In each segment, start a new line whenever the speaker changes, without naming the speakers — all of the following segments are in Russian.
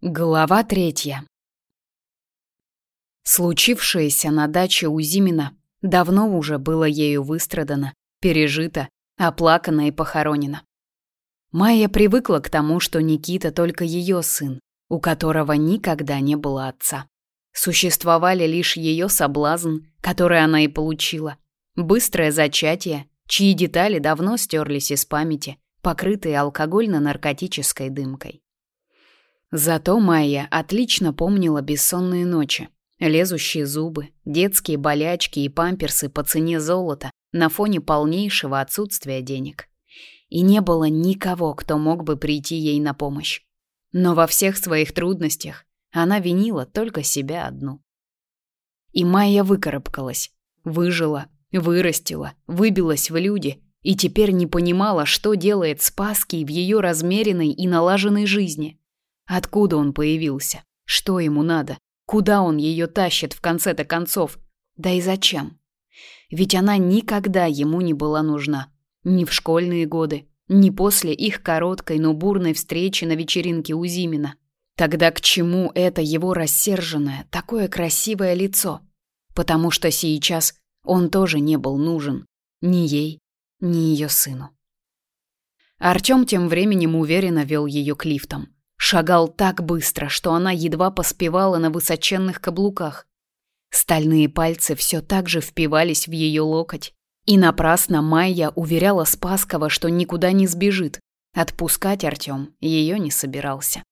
Глава третья. Случившееся на даче у Зимина давно уже было ею выстрадано, пережито, оплакано и похоронено. Майя привыкла к тому, что Никита только ее сын, у которого никогда не было отца. Существовали лишь ее соблазн, который она и получила, быстрое зачатие, чьи детали давно стерлись из памяти, покрытые алкогольно-наркотической дымкой. Зато Майя отлично помнила бессонные ночи, лезущие зубы, детские болячки и памперсы по цене золота на фоне полнейшего отсутствия денег. И не было никого, кто мог бы прийти ей на помощь. Но во всех своих трудностях она винила только себя одну. И Майя выкарабкалась, выжила, вырастила, выбилась в люди и теперь не понимала, что делает Спаский в ее размеренной и налаженной жизни. Откуда он появился? Что ему надо? Куда он ее тащит в конце-то концов? Да и зачем? Ведь она никогда ему не была нужна. Ни в школьные годы, ни после их короткой, но бурной встречи на вечеринке у Зимина. Тогда к чему это его рассерженное, такое красивое лицо? Потому что сейчас он тоже не был нужен. Ни ей, ни ее сыну. Артём тем временем уверенно вел ее к лифтам. Шагал так быстро, что она едва поспевала на высоченных каблуках. Стальные пальцы все так же впивались в ее локоть. И напрасно Майя уверяла Спаскова, что никуда не сбежит. Отпускать Артем ее не собирался.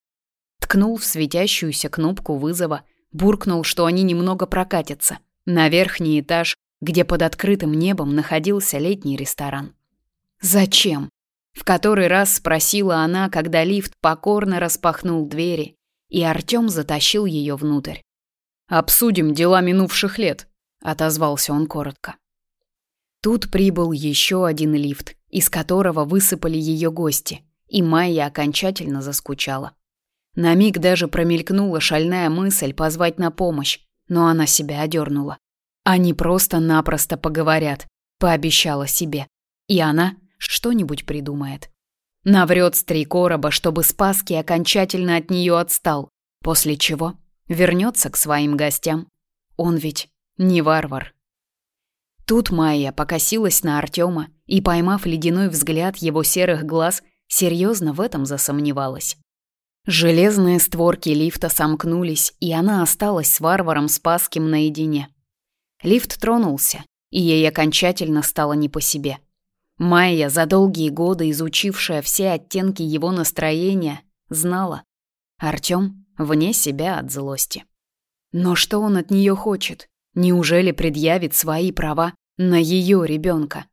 Ткнул в светящуюся кнопку вызова, буркнул, что они немного прокатятся, на верхний этаж, где под открытым небом находился летний ресторан. Зачем? В который раз спросила она, когда лифт покорно распахнул двери, и Артём затащил её внутрь. «Обсудим дела минувших лет», — отозвался он коротко. Тут прибыл ещё один лифт, из которого высыпали её гости, и Майя окончательно заскучала. На миг даже промелькнула шальная мысль позвать на помощь, но она себя одернула. Они просто-напросто поговорят, пообещала себе. И она что-нибудь придумает. Наврет с три короба, чтобы Спаский окончательно от нее отстал, после чего вернется к своим гостям. Он ведь не варвар. Тут Майя покосилась на Артема и, поймав ледяной взгляд его серых глаз, серьезно в этом засомневалась. Железные створки лифта сомкнулись, и она осталась с варваром Спасским наедине. Лифт тронулся, и ей окончательно стало не по себе. Майя, за долгие годы изучившая все оттенки его настроения, знала. Артём вне себя от злости. Но что он от неё хочет? Неужели предъявит свои права на её ребёнка?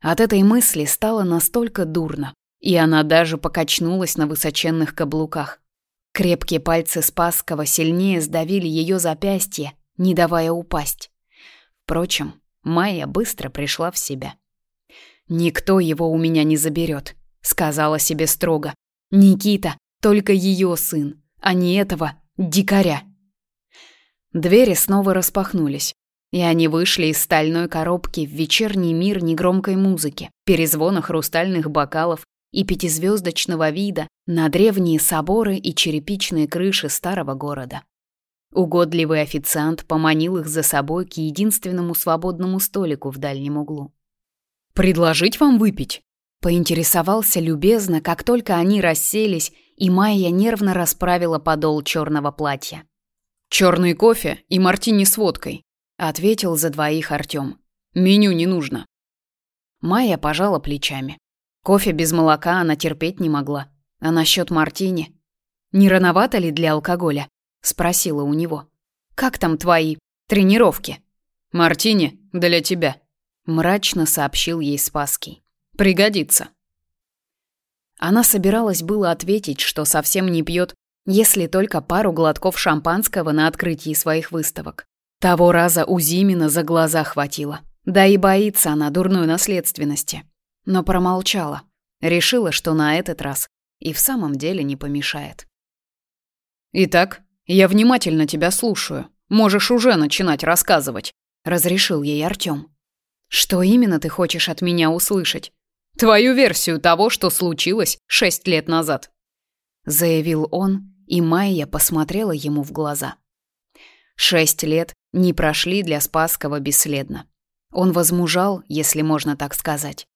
От этой мысли стало настолько дурно, и она даже покачнулась на высоченных каблуках. Крепкие пальцы Спасского сильнее сдавили её запястье, не давая упасть. Впрочем, Майя быстро пришла в себя. «Никто его у меня не заберет», — сказала себе строго. «Никита — только ее сын, а не этого дикаря». Двери снова распахнулись, и они вышли из стальной коробки в вечерний мир негромкой музыки, перезвона хрустальных бокалов и пятизвездочного вида на древние соборы и черепичные крыши старого города. Угодливый официант поманил их за собой к единственному свободному столику в дальнем углу. «Предложить вам выпить?» Поинтересовался любезно, как только они расселись, и Майя нервно расправила подол черного платья. «Черный кофе и мартини с водкой», — ответил за двоих Артем. «Меню не нужно». Майя пожала плечами. Кофе без молока она терпеть не могла. А насчет мартини? Не рановато ли для алкоголя? Спросила у него. Как там твои тренировки? Мартини для тебя мрачно сообщил ей Спасский. Пригодится. Она собиралась было ответить, что совсем не пьет, если только пару глотков шампанского на открытии своих выставок. Того раза у Зимина за глаза хватило. Да и боится она дурной наследственности. Но промолчала. Решила, что на этот раз и в самом деле не помешает. «Итак, я внимательно тебя слушаю. Можешь уже начинать рассказывать», — разрешил ей Артём. Что именно ты хочешь от меня услышать? Твою версию того, что случилось шесть лет назад, заявил он, и Майя посмотрела ему в глаза. Шесть лет не прошли для Спасского бесследно. Он возмужал, если можно так сказать.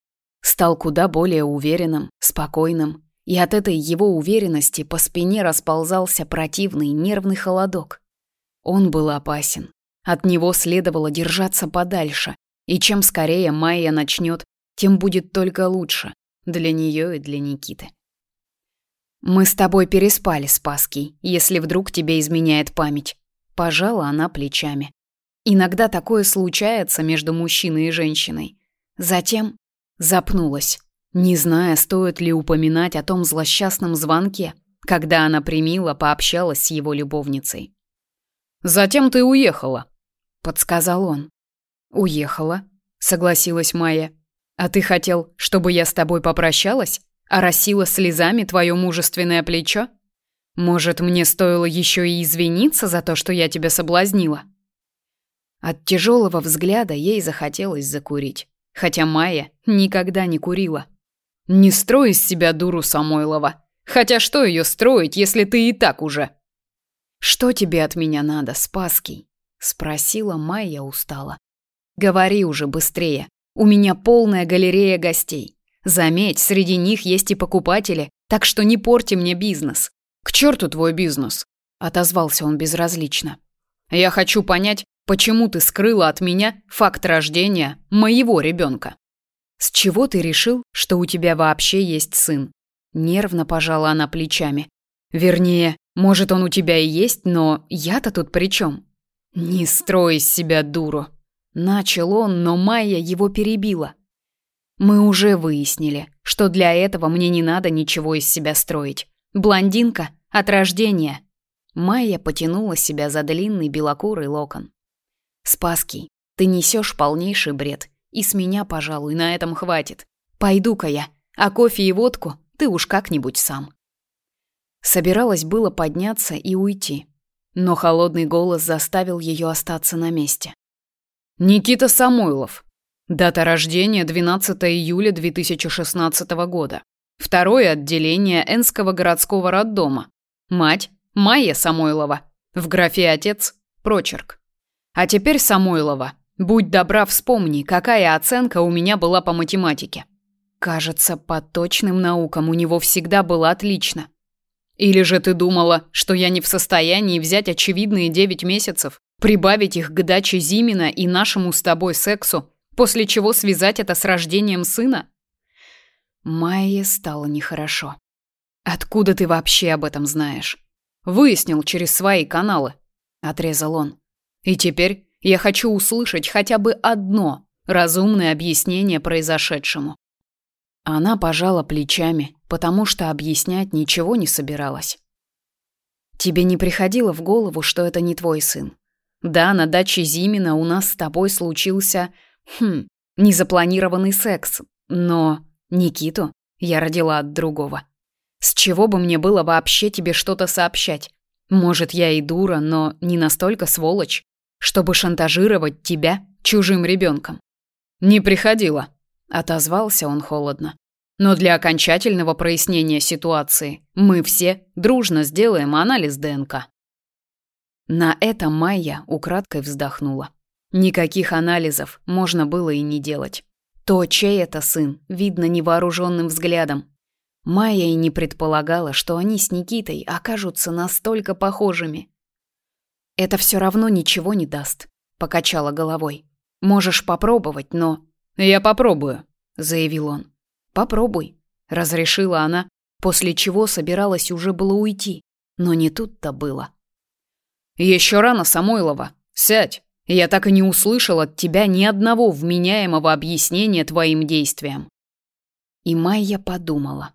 Стал куда более уверенным, спокойным, и от этой его уверенности по спине расползался противный нервный холодок. Он был опасен. От него следовало держаться подальше, и чем скорее Майя начнет, тем будет только лучше для нее и для Никиты. «Мы с тобой переспали, Спаский, если вдруг тебе изменяет память». Пожала она плечами. Иногда такое случается между мужчиной и женщиной. Затем запнулась, не зная, стоит ли упоминать о том злосчастном звонке, когда она примила, пообщалась с его любовницей. «Затем ты уехала», — подсказал он. «Уехала», — согласилась Майя. «А ты хотел, чтобы я с тобой попрощалась, оросила слезами твое мужественное плечо? Может, мне стоило еще и извиниться за то, что я тебя соблазнила?» От тяжелого взгляда ей захотелось закурить, хотя Майя никогда не курила. «Не строй из себя дуру Самойлова. Хотя что ее строить, если ты и так уже?» «Что тебе от меня надо, Спаский?» — спросила Майя устало. «Говори уже быстрее. У меня полная галерея гостей. Заметь, среди них есть и покупатели, так что не порти мне бизнес». «К черту твой бизнес!» — отозвался он безразлично. «Я хочу понять, почему ты скрыла от меня факт рождения моего ребенка. С чего ты решил, что у тебя вообще есть сын? Нервно пожала она плечами. Вернее, может, он у тебя и есть, но я-то тут при чем? Не строй из себя дуру. Начал он, но Майя его перебила. Мы уже выяснили, что для этого мне не надо ничего из себя строить. Блондинка от рождения. Майя потянула себя за длинный белокурый локон. Спаский, ты несешь полнейший бред. И с меня, пожалуй, на этом хватит. Пойду-ка я, а кофе и водку ты уж как-нибудь сам. Собиралась было подняться и уйти, но холодный голос заставил ее остаться на месте. Никита Самойлов. Дата рождения 12 июля 2016 года. Второе отделение Энского городского роддома. Мать Майя Самойлова. В графе отец прочерк. А теперь Самойлова. Будь добра, вспомни, какая оценка у меня была по математике. Кажется, по точным наукам у него всегда было отлично. Или же ты думала, что я не в состоянии взять очевидные девять месяцев, прибавить их к даче Зимина и нашему с тобой сексу, после чего связать это с рождением сына? Майе стало нехорошо. Откуда ты вообще об этом знаешь? Выяснил через свои каналы, отрезал он. И теперь я хочу услышать хотя бы одно разумное объяснение произошедшему. Она пожала плечами, потому что объяснять ничего не собиралась. Тебе не приходило в голову, что это не твой сын? Да, на даче Зимина у нас с тобой случился, хм, незапланированный секс, но Никиту я родила от другого. С чего бы мне было вообще тебе что-то сообщать? Может, я и дура, но не настолько сволочь, чтобы шантажировать тебя чужим ребенком. Не приходило, отозвался он холодно. Но для окончательного прояснения ситуации мы все дружно сделаем анализ ДНК. На это Майя украдкой вздохнула. Никаких анализов можно было и не делать. То, чей это сын, видно невооруженным взглядом. Майя и не предполагала, что они с Никитой окажутся настолько похожими. «Это все равно ничего не даст», — покачала головой. «Можешь попробовать, но...» «Я попробую», — заявил он. «Попробуй», — разрешила она, после чего собиралась уже было уйти, но не тут-то было. «Еще рано, Самойлова. Сядь. Я так и не услышал от тебя ни одного вменяемого объяснения твоим действиям». И Майя подумала.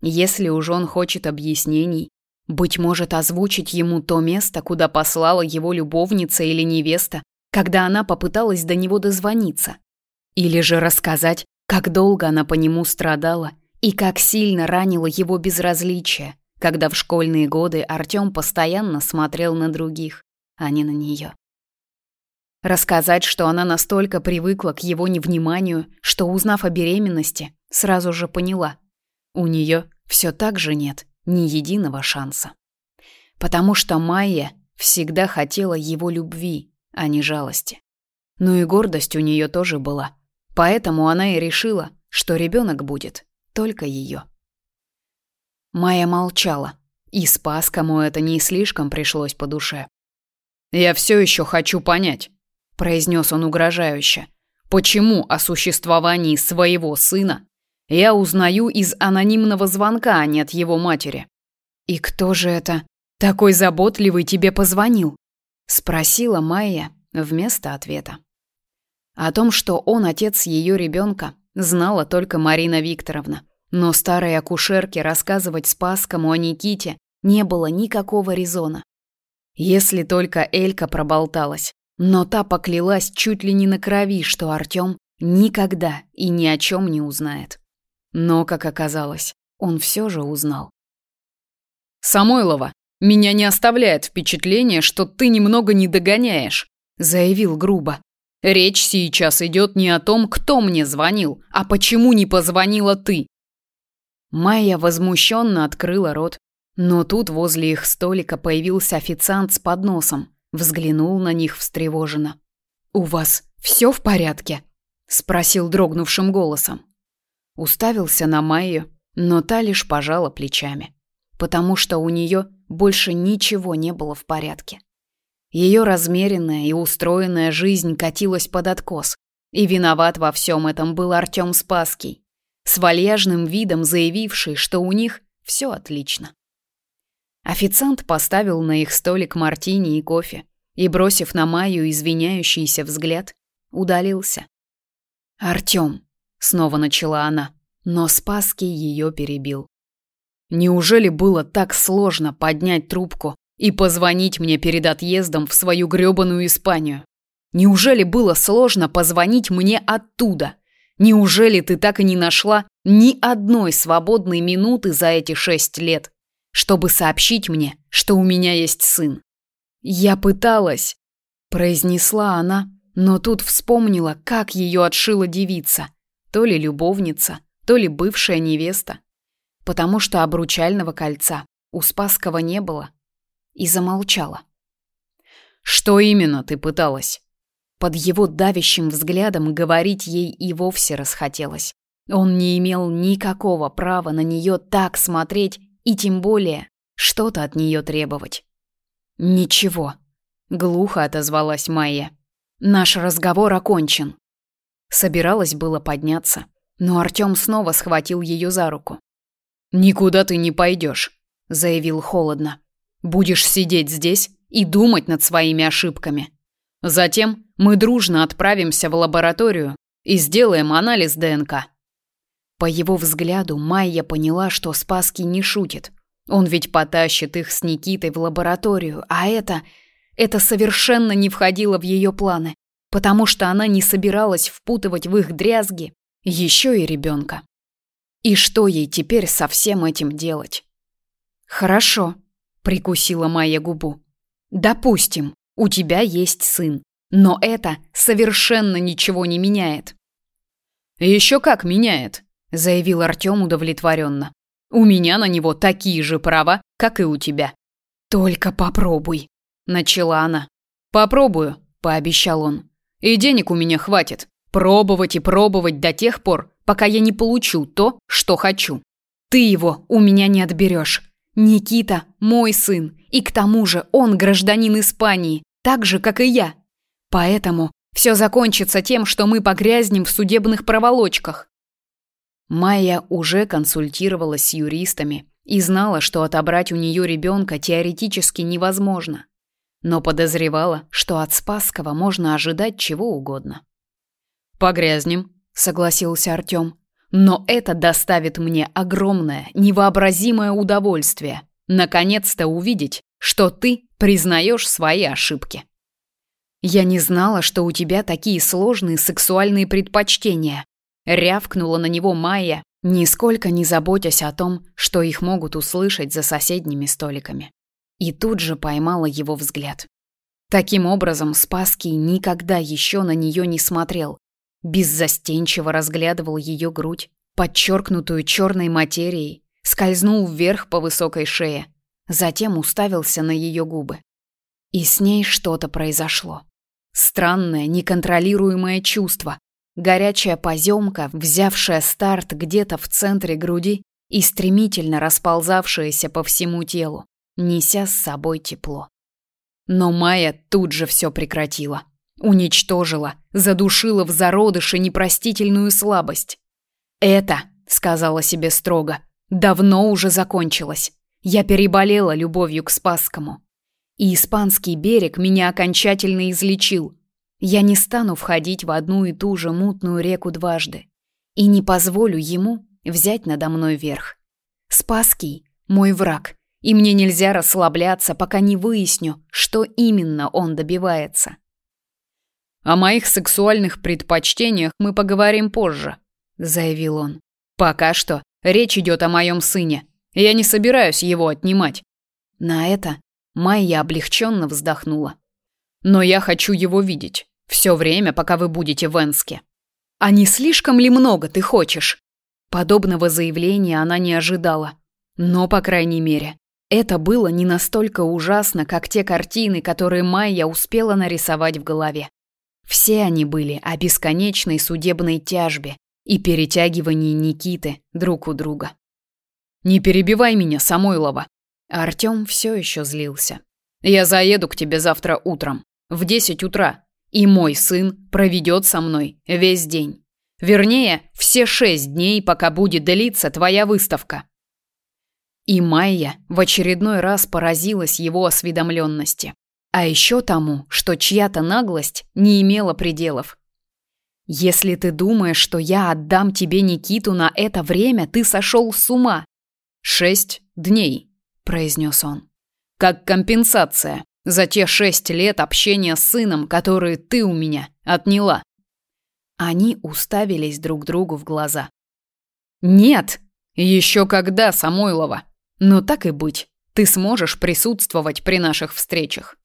Если уж он хочет объяснений, быть может, озвучить ему то место, куда послала его любовница или невеста, когда она попыталась до него дозвониться. Или же рассказать, как долго она по нему страдала и как сильно ранило его безразличие, когда в школьные годы Артём постоянно смотрел на других, а не на неё. Рассказать, что она настолько привыкла к его невниманию, что, узнав о беременности, сразу же поняла. У неё всё так же нет ни единого шанса. потому что Майя всегда хотела его любви, а не жалости. Ну и гордость у нее тоже была, поэтому она и решила, что ребенок будет только ее. Майя молчала, и спас, кому это не слишком пришлось по душе.
«Я все еще хочу понять», — произнес он угрожающе, «почему о существовании своего сына я узнаю из анонимного звонка, а не от его матери?»
«И кто же это такой заботливый тебе позвонил?» — спросила Майя вместо ответа. О том, что он отец ее ребенка, знала только Марина Викторовна. Но старой акушерке рассказывать Спасскому о Никите не было никакого резона. Если только Элька проболталась, но та поклялась чуть ли не на крови, что Артём никогда и ни о чем не узнает. Но, как оказалось, он все же узнал.
«Самойлова, меня не оставляет впечатление, что ты немного не догоняешь», заявил грубо. «Речь сейчас идет не о том, кто мне звонил, а почему не позвонила ты».
Майя возмущенно открыла рот, но тут возле их столика появился официант с подносом, взглянул на них встревоженно. «У вас все в порядке?» — спросил дрогнувшим голосом. Уставился на Майю, но та лишь пожала плечами, потому что у нее больше ничего не было в порядке. Ее размеренная и устроенная жизнь катилась под откос, и виноват во всем этом был Артем Спасский, с вальяжным видом заявивший, что у них все отлично. Официант поставил на их столик мартини и кофе и, бросив на Майю извиняющийся взгляд, удалился. «Артём», — снова начала она, но Спасский ее перебил.
«Неужели было так сложно поднять трубку и позвонить мне перед отъездом в свою грёбаную Испанию? Неужели было сложно позвонить мне оттуда? Неужели ты так и не нашла ни одной свободной минуты за эти шесть лет?» чтобы сообщить мне, что у меня есть сын.
Я пыталась, произнесла она, но тут вспомнила, как ее отшила девица, то ли любовница, то ли бывшая невеста, потому что обручального кольца у Спасского не было, и замолчала.
Что именно ты пыталась?
Под его давящим взглядом говорить ей и вовсе расхотелось. Он не имел никакого права на нее так смотреть и тем более что-то от нее требовать. «Ничего», — глухо отозвалась Майя. «Наш разговор окончен». Собиралась было подняться, но Артём снова схватил ее за руку.
«Никуда ты не пойдешь», — заявил холодно. «Будешь сидеть здесь и думать над своими ошибками. Затем мы дружно отправимся в лабораторию и сделаем анализ ДНК.
По его взгляду Майя поняла, что Спаски не шутит. Он ведь потащит их с Никитой в лабораторию, а это... Это совершенно не входило в ее планы, потому что она не собиралась впутывать в их дрязги еще и ребенка. И что ей теперь со всем этим делать? «Хорошо», — прикусила Майя губу. «Допустим, у тебя есть сын, но это совершенно ничего не меняет».
«Еще как меняет», заявил Артём удовлетворенно. У меня на него такие же права, как и у тебя.
Только попробуй, начала она.
Попробую, пообещал он. И денег у меня хватит. Пробовать и пробовать до тех пор, пока я не получу то, что хочу.
Ты его у меня не отберешь. Никита мой сын, и к тому же он гражданин Испании, так же, как и я. Поэтому все закончится тем, что мы погрязнем в судебных проволочках. Майя уже консультировалась с юристами и знала, что отобрать у нее ребенка теоретически невозможно, но подозревала, что от Спасского можно ожидать чего угодно.
«Погрязнем», —
согласился Артем. «Но это доставит мне огромное, невообразимое удовольствие. Наконец-то увидеть, что ты признаешь свои ошибки». «Я не знала, что у тебя такие сложные сексуальные предпочтения», Рявкнула на него Майя, нисколько не заботясь о том, что их могут услышать за соседними столиками. И тут же поймала его взгляд. Таким образом, Спасский никогда еще на нее не смотрел. Беззастенчиво разглядывал ее грудь, подчеркнутую черной материей, скользнул вверх по высокой шее, затем уставился на ее губы. И с ней что-то произошло. Странное, неконтролируемое чувство, горячая поземка, взявшая старт где-то в центре груди и стремительно расползавшаяся по всему телу, неся с собой тепло. Но Майя тут же все прекратила. Уничтожила, задушила в зародыше непростительную слабость. «Это», — сказала себе строго, — «давно уже закончилось. Я переболела любовью к Спасскому. И испанский берег меня окончательно излечил. Я не стану входить в одну и ту же мутную реку дважды. И не позволю ему взять надо мной верх. Спасский — мой враг, и мне нельзя расслабляться, пока не выясню, что именно он добивается.
«О моих сексуальных предпочтениях мы поговорим позже», — заявил он. «Пока что речь идет о моем сыне. Я не собираюсь его отнимать».
На это Майя облегченно вздохнула.
«Но я хочу его видеть. Все время, пока вы будете в Энске».
«А не слишком ли много ты хочешь?» Подобного заявления она не ожидала. Но, по крайней мере, это было не настолько ужасно, как те картины, которые Майя успела нарисовать в голове. Все они были о бесконечной судебной тяжбе и перетягивании Никиты друг у друга.
«Не перебивай меня, Самойлова!»
Артём все еще злился.
«Я заеду к тебе завтра утром, в десять утра, и мой сын проведет со мной весь день. Вернее, все шесть дней, пока будет длиться твоя выставка.
И Майя в очередной раз поразилась его осведомленности. А еще тому, что чья-то наглость не имела пределов. «Если ты думаешь, что я отдам тебе Никиту на это время, ты сошел с ума!»
«Шесть дней», — произнес он. «Как компенсация за те шесть лет общения с сыном, которые ты у меня отняла».
Они уставились друг другу в глаза.
«Нет! Еще когда, Самойлова!» Но так и быть, ты сможешь присутствовать при наших встречах.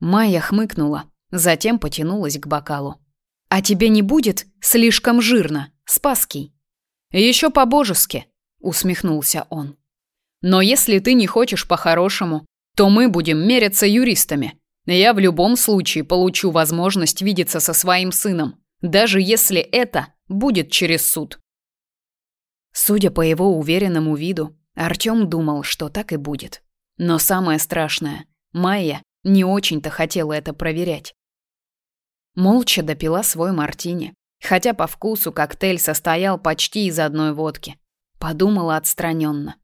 Майя хмыкнула, затем потянулась к бокалу. А тебе не будет слишком жирно, Спаский?
Еще по-божески, усмехнулся он. Но если ты не хочешь по-хорошему, то мы будем меряться юристами. Я в любом случае получу возможность видеться со своим сыном, даже если это будет через суд.
Судя по его уверенному виду, Артём думал, что так и будет. Но самое страшное, Майя не очень-то хотела это проверять. Молча допила свой мартини, хотя по вкусу коктейль состоял почти из одной водки. Подумала отстраненно,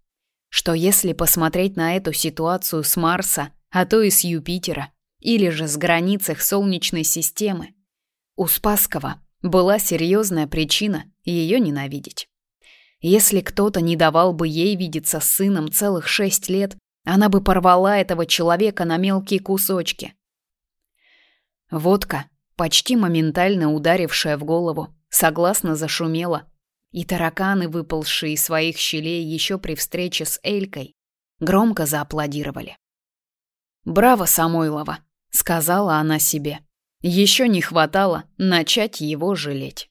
что если посмотреть на эту ситуацию с Марса, а то и с Юпитера, или же с границ их Солнечной системы, у Спасского была серьезная причина ее ненавидеть. Если кто-то не давал бы ей видеться с сыном целых шесть лет, она бы порвала этого человека на мелкие кусочки. Водка, почти моментально ударившая в голову, согласно зашумела, и тараканы, выползшие из своих щелей еще при встрече с Элькой, громко зааплодировали. «Браво, Самойлова!» — сказала она себе. Еще не хватало начать его жалеть.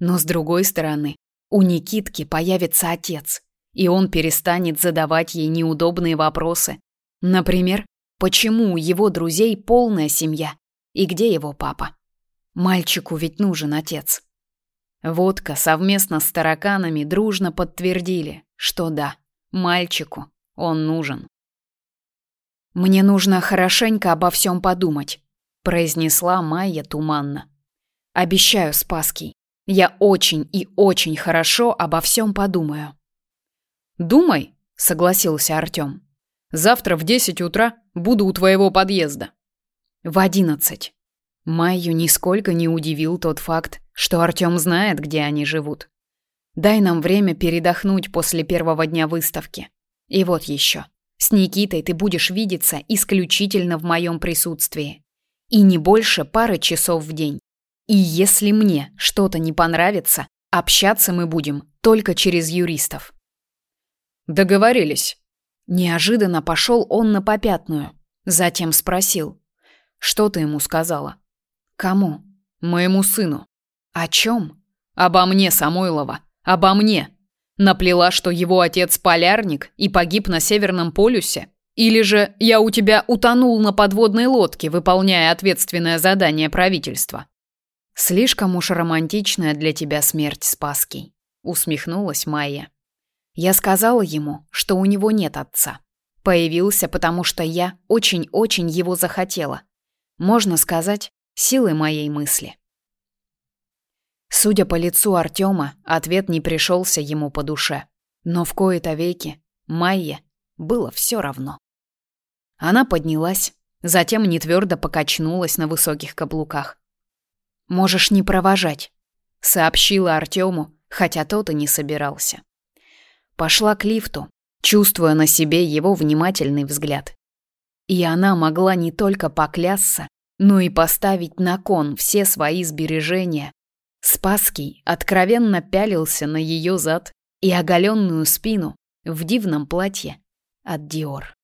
Но с другой стороны, у Никитки появится отец, и он перестанет задавать ей неудобные вопросы. Например, почему у его друзей полная семья и где его папа? Мальчику ведь нужен отец. Водка совместно с тараканами дружно подтвердили, что да, мальчику он нужен. «Мне нужно хорошенько обо всем подумать», — произнесла Майя туманно. «Обещаю, Спаский, я очень и очень хорошо обо всем подумаю.
Думай, согласился Артём. Завтра в десять утра буду у твоего подъезда.
В одиннадцать. Майю нисколько не удивил тот факт, что Артём знает, где они живут. Дай нам время передохнуть после первого дня выставки. И вот еще. С Никитой ты будешь видеться исключительно в моем присутствии. И не больше пары часов в день. И если мне что-то не понравится, общаться мы будем только через юристов.
Договорились.
Неожиданно пошел он на попятную. Затем спросил. Что ты ему сказала? Кому?
Моему сыну.
О чем?
Обо мне, Самойлова. Обо мне. Наплела, что его отец полярник и погиб на Северном полюсе? Или же я у тебя утонул на подводной лодке, выполняя ответственное задание правительства?
Слишком уж романтичная для тебя смерть, Спасский, усмехнулась Майя. Я сказала ему, что у него нет отца. Появился, потому что я очень-очень его захотела. Можно сказать, силой моей мысли. Судя по лицу Артема, ответ не пришелся ему по душе. Но в кои-то веки Майе было все равно. Она поднялась, затем нетвердо покачнулась на высоких каблуках. «Можешь не провожать», — сообщила Артему, хотя тот и не собирался. Пошла к лифту, чувствуя на себе его внимательный взгляд. И она могла не только поклясться, но и поставить на кон все свои сбережения. Спасский откровенно пялился на ее зад и оголенную спину в дивном платье от Диор.